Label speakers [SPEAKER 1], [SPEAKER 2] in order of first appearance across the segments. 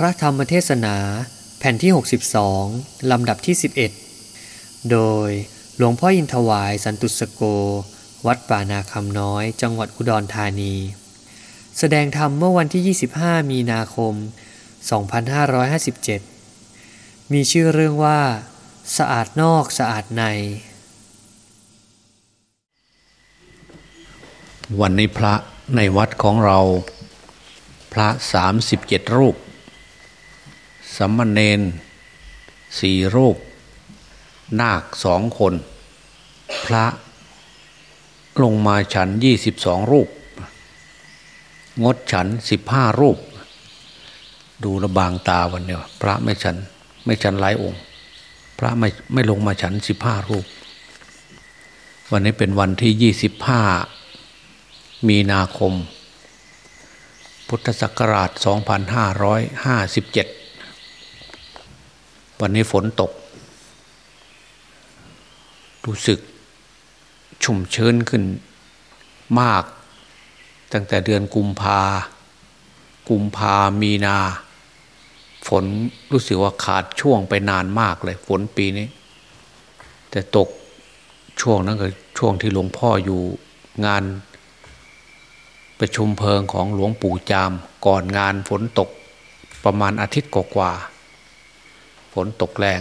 [SPEAKER 1] พระธรรมเทศนาแผ่นที่ 62 ลำดับที่ 11 โดยหลวงพ่ออินทวายสันตุสโก วัดป่านาคำน้อย จังหวัดอุดรธานี แสดงธรรมเมื่อวันที่ 25 มีนาคม 2557 มีชื่อเรื่องว่า สะอาดนอกสะอาดใน
[SPEAKER 2] วันนี้พระในวัดของเรา พระสามสิบเจ็ดรูป สัมมเนนสี่รูป นาคสองคน พระลงมาฉันยี่สิบสองรูป งดฉันสิบห้ารูป ดูระบางตาวันเนี้ยพระไม่ฉันไม่ฉันหลายองค์ พระไม่ไม่ลงมาฉันสิบห้ารูป วันนี้เป็นวันที่ยี่สิบห้ามีนาคม พุทธศักราช 2557 วันนี้ฝนตก รู้สึกชุ่มชื้นขึ้นมาก ตั้งแต่เดือนกุมภา กุมภามีนา ฝนรู้สึกว่าขาดช่วงไปนานมากเลย ฝนปีนี้ แต่ตกช่วงนั้นก็ช่วงที่หลวงพ่ออยู่งานประชุมเพลิงของหลวงปู่จาม ก่อนงานฝนตกประมาณอาทิตย์กว่า ฝนตกแรง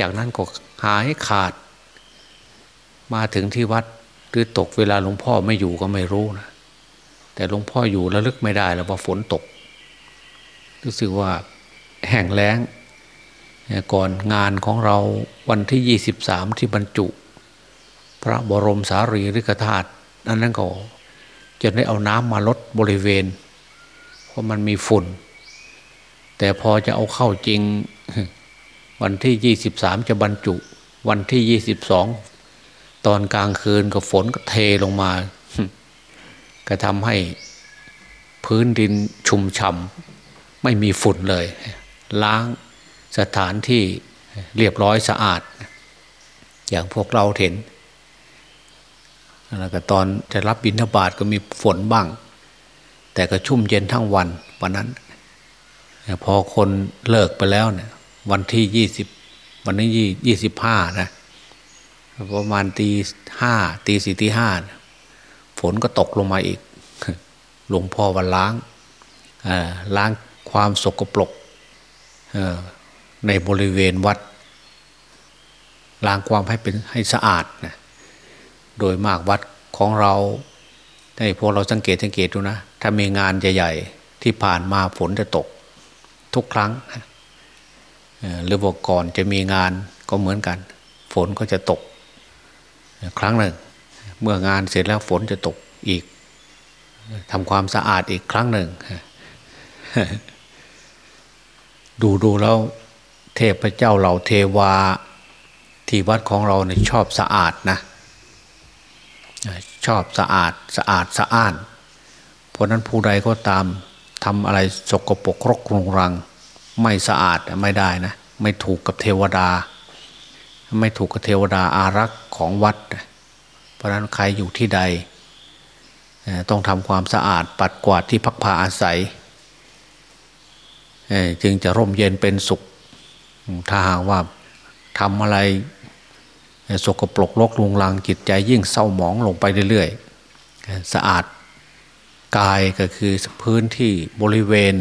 [SPEAKER 2] จากนั้นก็หายขาด มาถึงที่วัดหรือตกเวลาหลวงพ่อไม่อยู่ก็ไม่รู้นะแต่หลวงพ่ออยู่ระลึกไม่ได้แล้วว่าฝนตก รู้สึกว่าแห้งแล้ง ก่อนงานของเราวันที่ 23 ที่บรรจุ พระบรมสารีริกธาตุอันนั้นก็จะได้เอาน้ำมาลดบริเวณ เพราะมันมีฝุ่น แต่พอจะเอาเข้าจริง วันที่ยี่สิบสามจะบรรจุ วันที่ยี่สิบสองตอนกลางคืนก็ฝนก็เทลงมา ก็ทำให้พื้นดินชุ่มฉ่ำไม่มีฝุ่นเลย ล้างสถานที่เรียบร้อยสะอาด อย่างพวกเราเห็นแล้วก็ตอนจะรับบิณฑบาตก็มีฝนบ้าง แต่ก็ชุ่มเย็นทั้งวันวันนั้น พอคนเลิกไปแล้วเนี่ย วันที่ยี่สิบวันนี้ยี่ยี่สิบห้านะประมาณตีห้าตีสี่ตีห้าฝนก็ตกลงมาอีก หลวงพ่อวันล้างล้างความสกปรกในบริเวณวัด ล้างความให้เป็นให้สะอาดนะโดยมากวัดของเราให้พวกเราสังเกตสังเกตดูนะ ถ้ามีงานใหญ่ ๆ ที่ผ่านมาฝนจะตก ทุกครั้งหรือว่าก่อนจะมีงานก็เหมือนกัน ฝนก็จะตก ครั้งหนึ่ง เมื่องานเสร็จแล้วฝนจะตกอีกทำความสะอาดอีกครั้งหนึ่ง ดูดูแล้วเทพเจ้าเหล่าเทวาที่วัดของเราเนี่ยชอบสะอาดนะ ชอบสะอาดสะอาดสะอ้าน เพราะนั้นผู้ใดก็ตาม ทำอะไรสกปรกรกรุงรัง ไม่สะอาดไม่ได้นะ ไม่ถูกกับเทวดา ไม่ถูกกับเทวดาอารักษ์ของวัด เพราะนั้นใครอยู่ที่ใด ต้องทำความสะอาดปัดกวาดที่พักผ้าอาศัย จึงจะร่มเย็นเป็นสุข ถ้าหากว่าทำอะไรสกปรกลกลุงลังจิตใจยิ่งเศร้าหมองลงไปเรื่อยๆ สะอาด กายก็คือพื้นที่บริเวณ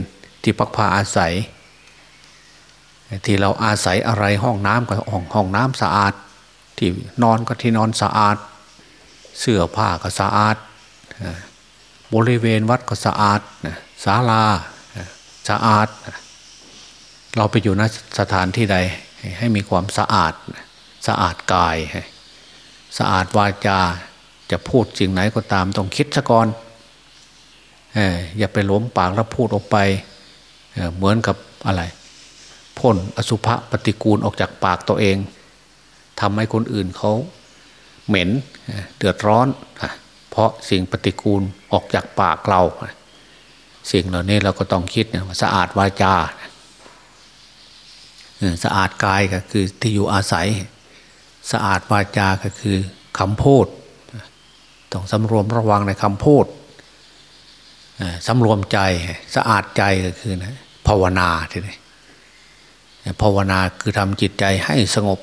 [SPEAKER 2] ที่พักผ้าอาศัย ที่เราอาศัยอะไรห้องน้ำก็ห้องห้องน้ำสะอาด ที่นอนก็ที่นอนสะอาด เสื้อผ้าก็สะอาด บริเวณวัดก็สะอาดศาลาสะอาด เราไปอยู่ณสถานที่ใดให้มีความสะอาดสะอาดกาย สะอาดวาจาจะพูดสิ่งไหนก็ตามต้องคิดซะก่อน อย่าไปหลวมปากแล้วพูดออกไปเเหมือนกับอะไรพ่นอสุภะปฏิกูลออกจากปากตัวเองทำให้คนอื่นเขาเหม็นเดือดร้อน เพราะสิ่งปฏิกูลออกจากปากเราสิ่งเหล่านี้เราก็ต้องคิดนะสะอาดวาจาสะอาดกายก็คือที่อยู่อาศัย สะอาดวาจาก็คือคำพูด ต้องสำรวมระวังในคำพูด สำรวมใจสะอาดใจก็คือนะภาวนาทีนี้ภาวนาคือทำจิตใจให้สงบ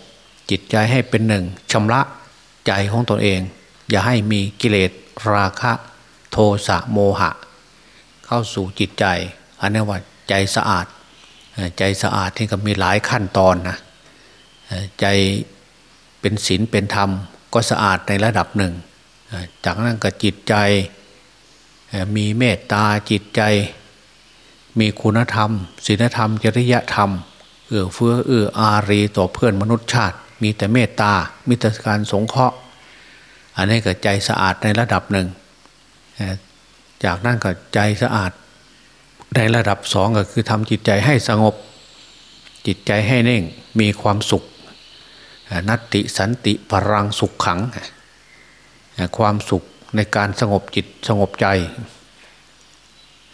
[SPEAKER 2] จิตใจให้เป็นหนึ่งชำระใจของตนเอง อย่าให้มีกิเลสราคะ โทสะโมหะ เข้าสู่จิตใจ อันนี้ว่าใจสะอาด ใจสะอาดที่ก็มีหลายขั้นตอนนะใจเป็นศีลเป็นธรรมก็สะอาดในระดับหนึ่ง จากนั้นก็จิตใจ มีเมตตาจิตใจ มีคุณธรรมศีลธรรม จริยธรรม เอื้อเฟื้อเอื้ออารีต่อเพื่อนมนุษย์ชาติ มีแต่เมตตามีแต่การสงเคราะห์ อันนี้ก็ใจสะอาดในระดับหนึ่ง จากนั้นก็ใจสะอาดในระดับสองก็คือทำจิตใจให้สงบ จิตใจให้เน่งมีความสุขนัตติสันติพรังสุขขัง ความสุข ในการสงบจิตสงบใจ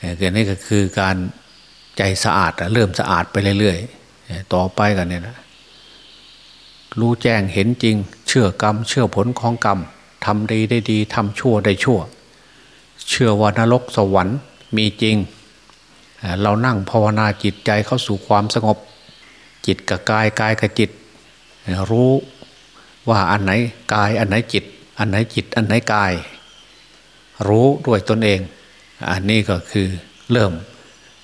[SPEAKER 2] อันนี้ก็คือการใจสะอาดเริ่มสะอาดไปเรื่อยๆต่อไปกันเนี่ยนะรู้แจ้งเห็นจริง เชื่อกรรม เชื่อผลของกรรมทำดีได้ดีทำชั่วได้ชั่ว เชื่อว่านรกสวรรค์มีจริง เรานั่งภาวนาจิตใจเข้าสู่ความสงบ จิตกับกายกายกับจิต รู้ว่าอันไหนกายอันไหนจิต อันไหนจิตอันไหนกาย รู้ด้วยตนเอง อันนี้ก็คือเริ่ม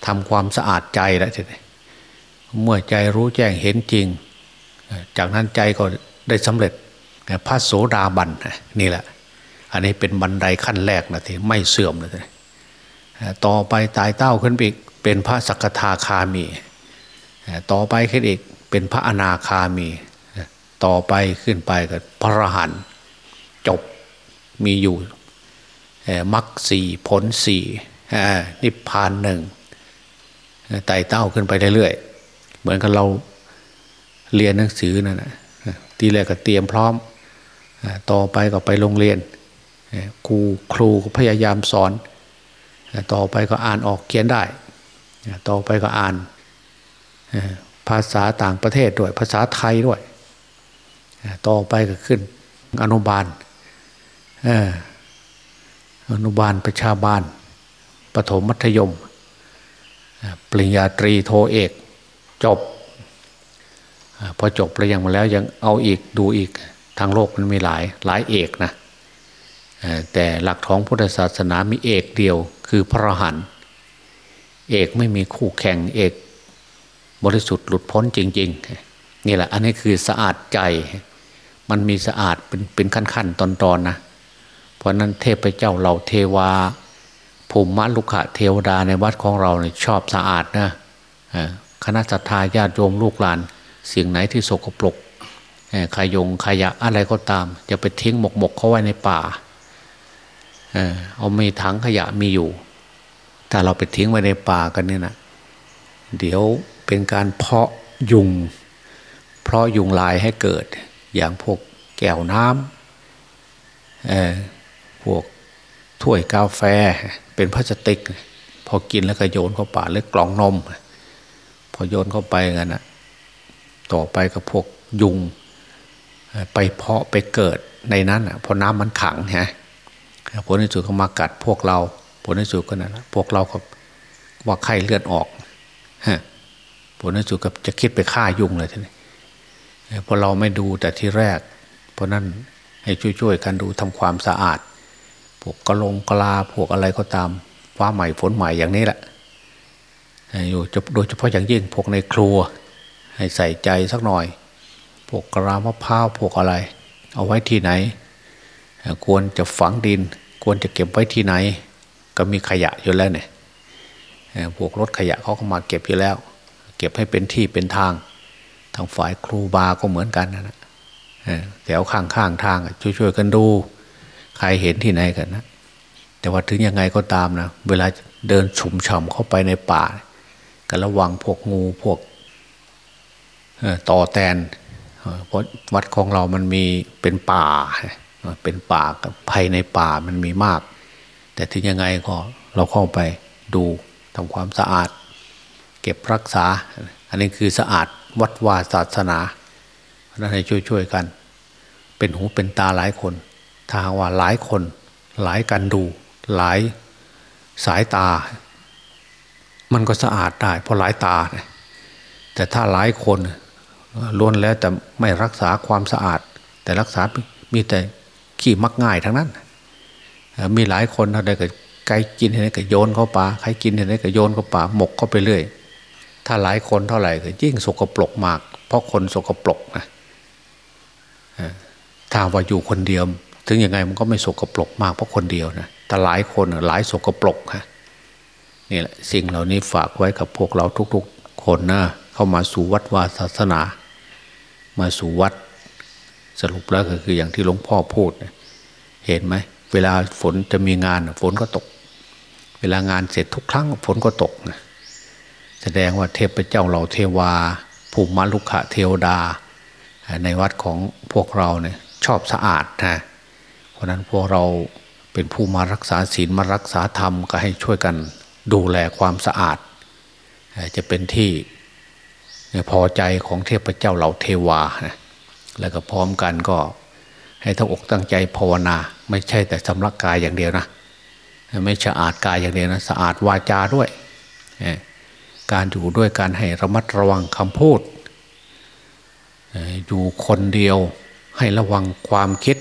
[SPEAKER 2] ทำความสะอาดใจแล้วทีนี้เมื่อใจรู้แจ้งเห็นจริง จากนั้นใจก็ได้สำเร็จพระโสดาบันนี่แหละ อันนี้เป็นบันไดขั้นแรกนะที่ไม่เสื่อมเลยต่อไปตายเต้าขึ้นไปอีกเป็นพระสักทาคามี ต่อไปขึ้นอีกเป็นพระอนาคามี ต่อไปขึ้นไปก็พระรหันจบมีอยู่ มรรคสี่ผลสี่นิพพานหนึ่งไต่เต้าขึ้นไปเรื่อยๆ เหมือนกับเราเรียนหนังสือนั่นนะทีแรกก็เตรียมพร้อม ต่อไปก็ไปโรงเรียนครูครูก็พยายามสอน ต่อไปก็อ่านออกเขียนได้ ต่อไปก็อ่านภาษาต่างประเทศด้วย ภาษาไทยด้วย ต่อไปก็ขึ้นอนุบาล อนุบาลประชาบาลปฐมมัธยม ปริญญาตรีโทเอก จบ พอจบแล้วยังมาแล้วยังเอาอีกดูอีกทางโลกมันมีหลายหลายเอกนะแต่หลักท้องพุทธศาสนามีเอกเดียวคือพระหันเอกไม่มีคู่แข่งเอก บริสุทธิ์หลุดพ้นจริง ๆ นี่แหละอันนี้คือสะอาดใจ มันมีสะอาดเป็นเป็นขั้นๆตอนๆนนะ เพราะนั้นเทพเจ้าเราเทวาภูมิมลุกะเทวดาในวัดของเราเนี่ยชอบสะอาดนะคณะสัตยาญาติโยมลูกหลาน สิ่งไหนที่สกปรกขยงขยะอะไรก็ตาม จะไปทิ้งหมกหมกเขาไว้ในป่าเอามีถังขยะมีอยู่ ถ้าเราไปทิ้งไว้ในป่ากันเนี่ยนะเดี๋ยวเป็นการเพาะยุง เพราะยุงลายให้เกิด อย่างพวกแก้วน้ำ วกถ้วยกาแฟเป็นพลาสติก พอกินแล้วก็โยนเข้าป่าหรือกล่องนม พอโยนเข้าไปกันนะต่อไปกับพวกยุง ไปเพาะไปเกิดในนั้นอะพอน้ำมันขังฮะผลในสุดก็มากัดพวกเรา ผลในสุดก็นั่นพวกเราก็ว่าไข้เลือดออกฮะผลในสุดก็จะคิดไปฆ่ายุงเลยทีนี้พอเราไม่ดูแต่ที่แรก เพราะนั้นให้ช่วยๆกันดูทำความสะอาด พวกกระลงกลาพวกอะไรก็ตาม ฟ้าใหม่ฝนใหม่อย่างนี้แหละอยู่โดยเฉพาะอย่างยิ่งพวกในครัว ให้ใส่ใจสักหน่อย พวกกระามะพร้าวพวกอะไร เอาไว้ที่ไหน ควรจะฝังดิน ควรจะเก็บไว้ที่ไหน ก็มีขยะอยู่แล้วเนี่ยพวกรถขยะเขาก็มาเก็บอยู่แล้ว เก็บให้เป็นที่เป็นทาง ทางฝ่ายครูบาก็เหมือนกันนะแถวข้างข้างทางช่วยๆกันดู ใครเห็นที่ไหนกันนะแต่ว่าถึงยังไงก็ตามนะเวลาเดินชุมฉ่ำเข้าไปในป่าก็ระวังพวกงูพวกต่อแตนเพราะวัดของเรามันมีเป็นป่า เป็นป่าภายในป่ามันมีมาก แต่ถึงยังไงก็เราเข้าไปดูทำความสะอาด เก็บรักษา อันนี้คือสะอาดวัดวาศาสนาเราะให้ช่วยๆกัน เป็นหูเป็นตาหลายคน ถ้าว่าหลายคนหลายกันดู หลายสายตา มันก็สะอาดได้เพราะหลายตา แต่ถ้าหลายคนล้วนแล้วแต่ไม่รักษาความสะอาด แต่รักษา มีแต่ขี้มักง่ายทั้งนั้น มีหลายคนอะไรก็ใครกินอะไรก็โยนเข้าป่าใครกินอะไรก็โยนเข้าป่าหมกเข้าไปเรื่อย ถ้าหลายคนเท่าไหร่ก็ยิ่งสกปรกมาก เพราะคนสกปรกนะถ้าว่าอยู่คนเดียว ถึงยังไงมันก็ไม่สกปรกมากเพราะคนเดียวนะแต่หลายคนหลายสกปรกฮะนี่แหละสิ่งเหล่านี้ฝากไว้กับพวกเราทุกๆ คนนะเข้ามาสู่วัดวาศาสนา มาสู่วัดสรุปแล้วก็คืออย่างที่หลวงพ่อพูดเห็นไหมเวลาฝนจะมีงานฝนก็ตก เวลางานเสร็จทุกครั้งฝนก็ตกนะแสดงว่าเทพเจ้าเราเทวาภูมิลุกขะเทวดา ในวัดของพวกเราเนี่ยชอบสะอาดนะ เพราะนั้นพวกเราเป็นผู้มารักษาศีลมารักษาธรรมก็ให้ช่วยกันดูแลความสะอาด จะเป็นที่พอใจของเทพเจ้าเหล่าเทวาแล้วก็พร้อมกันก็ให้ทั้งอกตั้งใจภาวนา ไม่ใช่แต่สำลักกายอย่างเดียวนะ ไม่สะอาดกายอย่างเดียวนะสะอาดวาจาด้วย การอยู่ด้วยการให้ระมัดระวังคำพูด อยู่คนเดียวให้ระวังความคิด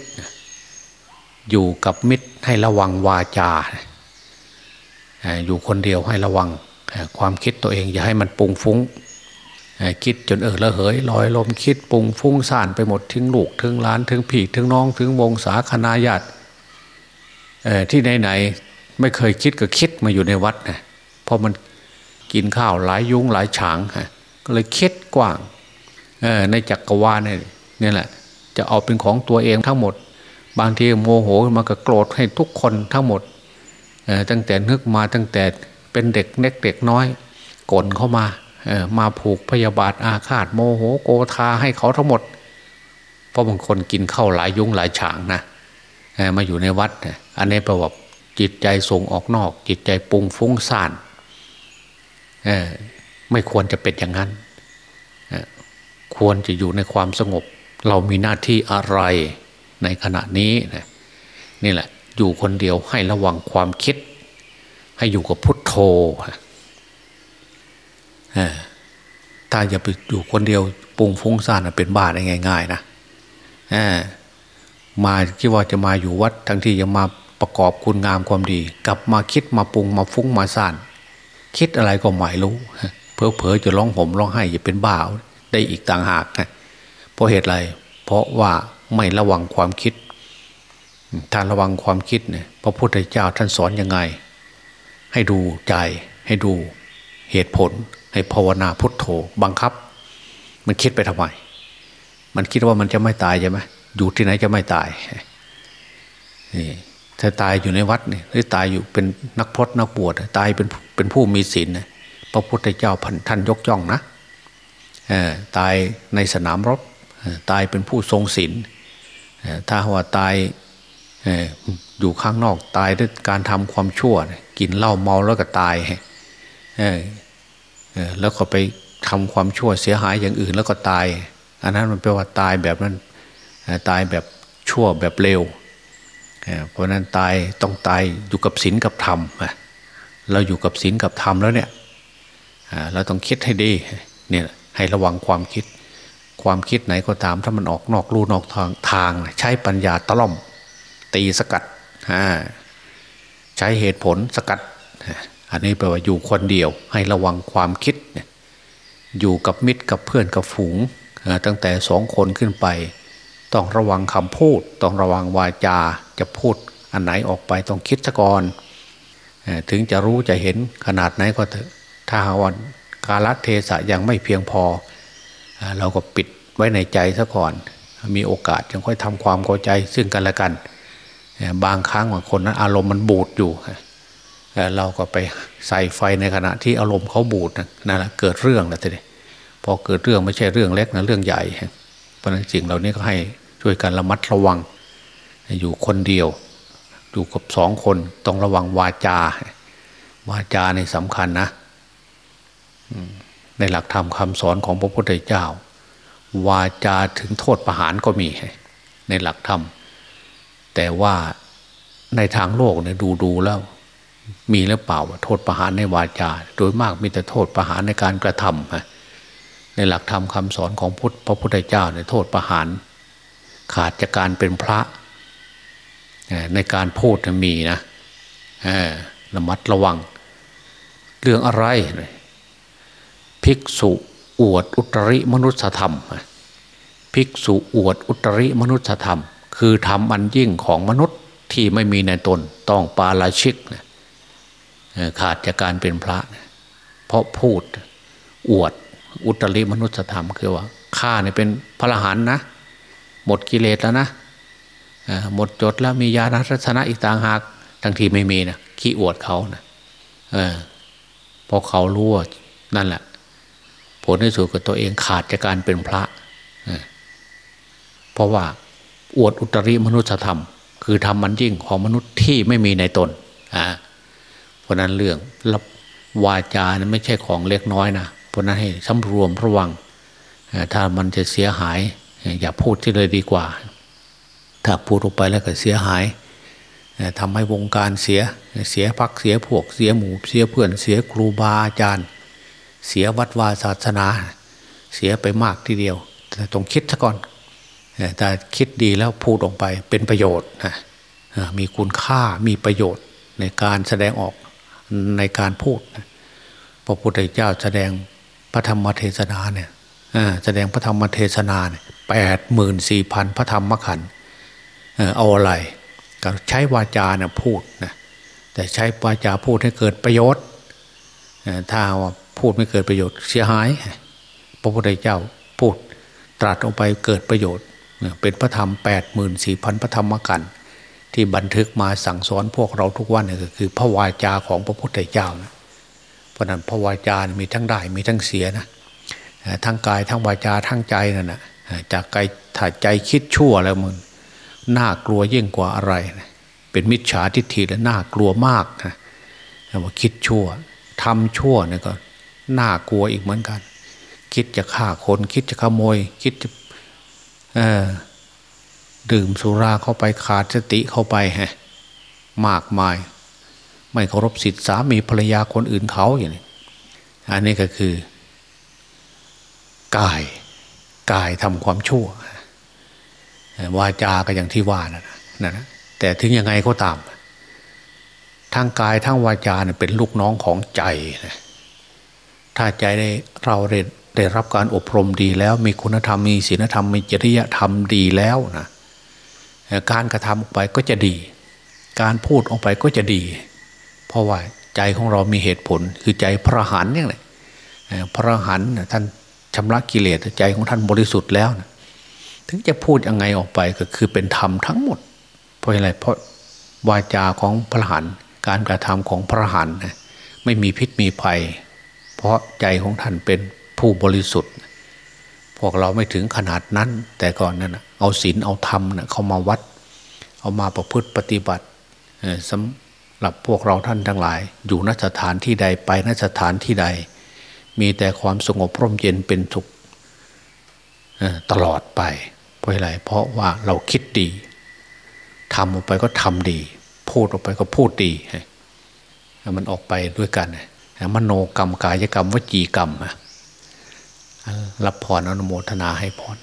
[SPEAKER 2] อยู่กับมิตรให้ระวังวาจา อยู่คนเดียวให้ระวังความคิดตัวเองอย่าให้มันปุงฟุ้งคิดจนเออละเหยลอยลมคิดปุงฟุ้งซ่านไปหมดถึงลูกถึงล้านถึงผีถึงน้องถึงวงศาคณาญาติที่ไหนๆไม่เคยคิดก็คิดมาอยู่ในวัดนะเพราะมันกินข้าวหลายยุ้งหลายฉางก็เลยคิดกว้างในจักรวาลนี่นี่แหละ จะเอาเป็นของตัวเองทั้งหมด บางทีโมโหมันก็โกรธให้ทุกคนทั้งหมดตั้งแต่นึกมาตั้งแต่เป็นเด็กเล็กเด็กน้อยกลนเข้ามามาผูกพยาบาทอาฆาตโมโหโกธาให้เขาทั้งหมด เพราะบางคนกินข้าวหลายยุ้งหลายฉางนะมาอยู่ในวัด อันนี้แปลว่าจิตใจส่งออกนอก จิตใจปุงฟุ้งซ่านไม่ควรจะเป็นอย่างนั้น ควรจะอยู่ในความสงบ เรามีหน้าที่อะไร ในขณะนี้นี่แหละ อยู่คนเดียวให้ระวังความคิด ให้อยู่กับพุทโธถ้าอย่าไปอยู่คนเดียวปุงฟุ้งซ่านเป็นบ้าได้ง่าย ๆ นะมาคิดว่าจะมาอยู่วัด ทั้งที่ยังมาประกอบคุณงามความดี กลับมาคิดมาปรุงมาฟุ้งมาซ่านคิดอะไรก็ไม่รู้เพอเพอจะร้องผมร้องไห้จะเป็นบ้าได้อีกต่างหากนะเพราะเหตุอะไร เพราะว่า ไม่ระวังความคิดถ้าระวังความคิดเนี่ยพระพุทธเจ้าท่านสอนยังไง ให้ดูใจให้ดูเหตุผล ให้ภาวนาพุทโธบังคับ มันคิดไปทำไม มันคิดว่ามันจะไม่ตายใช่ไหมอยู่ที่ไหนจะไม่ตายนี่ถ้าตายอยู่ในวัดนี่หรือตายอยู่เป็นนักพรตนักบวชตายเป็นเป็นผู้มีศีลนะพระพุทธเจ้าพันท่านยกย่องนะตายในสนามรบตายเป็นผู้ทรงศีล ถ้าว่าตายอยู่ข้างนอกตายด้วยการทำความชั่ว กินเหล้าเมาแล้วก็ตายแล้วก็ไปทำความชั่วเสียหายอย่างอื่นแล้วก็ตาย อันนั้นมันแปลว่าตายแบบนั้นตายแบบชั่วแบบเร็วเพราะนั้นตายต้องตายอยู่กับศีลกับธรรมเราอยู่กับศีลกับธรรมแล้วเนี่ยเราต้องคิดให้ดีเนี่ยให้ระวังความคิด ความคิดไหนก็ตามถ้ามันออกนอกรูนอกทางทาง ใช้ปัญญาตะล่อม ตีสกัดใช้เหตุผลสกัด อันนี้แปลว่าอยู่คนเดียว ให้ระวังความคิด อยู่กับมิตรกับเพื่อนกับฝูง ตั้งแต่สองคนขึ้นไป ต้องระวังคำพูด ต้องระวังวาจาจะพูด อันไหนออกไปต้องคิดซะก่อนถึงจะรู้จะเห็นขนาดไหนก็เถอะถ้าวันกาลเทศะยังไม่เพียงพอ เราก็ปิดไว้ในใจซะก่อน มีโอกาสจึงค่อยทำความเข้าใจซึ่งกันและกัน บางครั้งบางคนนั้นอารมณ์มันบูดอยู่ เราก็ไปใส่ไฟในขณะที่อารมณ์เขาบูดนั่นแหละเกิดเรื่องแล้วทีนี้พอเกิดเรื่องไม่ใช่เรื่องเล็กนะเรื่องใหญ่ เพราะนั้นสิ่งเหล่านี้ก็ให้ช่วยกันระมัดระวัง อยู่คนเดียวอยู่กับสองคนต้องระวังวาจา วาจาในสำคัญนะ ในหลักธรรมคำสอนของพระพุทธเจ้า วาจาถึงโทษประหารก็มีในหลักธรรม แต่ว่าในทางโลกเนี่ยดูดูแล้ว มีหรือเปล่าโทษประหารในวาจา โดยมากมีแต่โทษประหารในการกระทำในหลักธรรมคำสอนของพุทธพระพุทธเจ้าในโทษประหาร ขาดจากการเป็นพระในการพูดมีนะระมัดระวัง เรื่องอะไร ภิกษุอวดอุตริมนุษยธรรม ภิกษุอวดอุตริมนุษยธรรม คือทำอันยิ่งของมนุษย์ที่ไม่มีในตนต้องปาราชิกขาดจากการเป็นพระเพราะพูดอวดอุตริมนุษยธรรม คือว่าข้าเนี่ยเป็นพระรหันนะ หมดกิเลสแล้วนะหมดจดแล้วมีญาณรัศนะอีกต่างหากทั้งที่ไม่มีนะขี้อวดเขานะพอเขารู้ว่านั่นแหละ ผลที่สุดกับตัวเองขาดจากการเป็นพระ เพราะว่าอวดอุตริมนุษยธรรม คือทำมันยิ่งของมนุษย์ที่ไม่มีในตนอ่าเพราะนั้นเรื่องรับวาจานะไม่ใช่ของเล็กน้อยนะเพราะนั้นให้สำรวมระวัง ถ้ามันจะเสียหาย อย่าพูดที่เลยดีกว่า ถ้าพูดออกไปแล้วก็เสียหายทำให้วงการเสียเสียพักเสียพวกเสียหมู่เสียเพื่อนเสียครูบาอาจารย์ เสียวัดวาศาสนา เสียไปมากทีเดียวแต่ต้องคิดซะก่อนถ้าคิดดีแล้วพูดออกไปเป็นประโยชน์นะมีคุณค่ามีประโยชน์ในการแสดงออกในการพูดพระพุทธเจ้าแสดงพระธรรมเทศนาเนี่ยแสดงพระธรรมเทศนาเนี่ยแปดหมื่นสี่พันพระธรรมขันธ์เอาอะไรก็ใช้วาจาเนี่ยพูดนะแต่ใช้วาจาพูดให้เกิดประโยชน์ถ้าว่า พูดไม่เกิดประโยชน์ เสียหาย พระพุทธเจ้าพูดตรัสออกไปเกิดประโยชน์ เป็นพระธรรมแปดหมื่นสี่พันพระธรรมกันที่บันทึกมาสั่งสอนพวกเราทุกวันนี่ก็คือพระวาจาของพระพุทธเจ้านะเพราะนั้นพระวาจามีทั้งได้มีทั้งเสียนะทั้งกายทั้งวาจาทั้งใจนั่นนะจากใจถ้าใจคิดชั่วแล้วมึงน่ากลัวยิ่งกว่าอะไรนะเป็นมิจฉาทิฏฐิและน่ากลัวมากนะว่าคิดชั่วทำชั่วเนี่ยก็ น่ากลัวอีกเหมือนกัน คิดจะฆ่าคน คิดจะขโมย คิดจะดื่มสุราเข้าไปขาดสติเข้าไปฮะมากมาย ไม่เคารพสิทธิสามีภรรยาคนอื่นเขาอย่างนี้อันนี้ก็คือกายกายทำความชั่ววาจาก็อย่างที่ว่านะนะแต่ถึงยังไงก็ตาม ทั้งกายทั้งวาจาเนี่ยเป็นลูกน้องของใจนะ ถ้าใจได้เราได้ได้รับการอบรมดีแล้ว มีคุณธรรมมีศีลธรรมมีจริยธรรมดีแล้วนะการกระทำออกไปก็จะดี การพูดออกไปก็จะดี เพราะว่าใจของเรามีเหตุผล คือใจพระหันเนี่ยแหละพระหันท่านชำระกิเลสใจของท่านบริสุทธิ์แล้วนะถึงจะพูดยังไงออกไปก็คือเป็นธรรมทั้งหมด เพราะอะไรเพราะวาจาของพระหันการกระทำของพระหันไม่มีพิษมีภัย เพราะใจของท่านเป็นผู้บริสุทธิ์ พวกเราไม่ถึงขนาดนั้น แต่ก่อนนั้นเอาศีลเอาธรรมเเข้ามาวัด เอามาประพฤติปฏิบัติสำหรับพวกเราท่านทั้งหลาย อยู่นสถานที่ใดไปนสถานที่ใด มีแต่ความสงบร่มเย็นเป็นสุขตลอดไป เพราะอะไรเพราะว่าเราคิดดีทำออกไปก็ทำดี พูดออกไปก็พูดดี มันออกไปด้วยกัน มโนกรรมกายกรรมวจีกรรมรับพรอนุโมทนาให้พร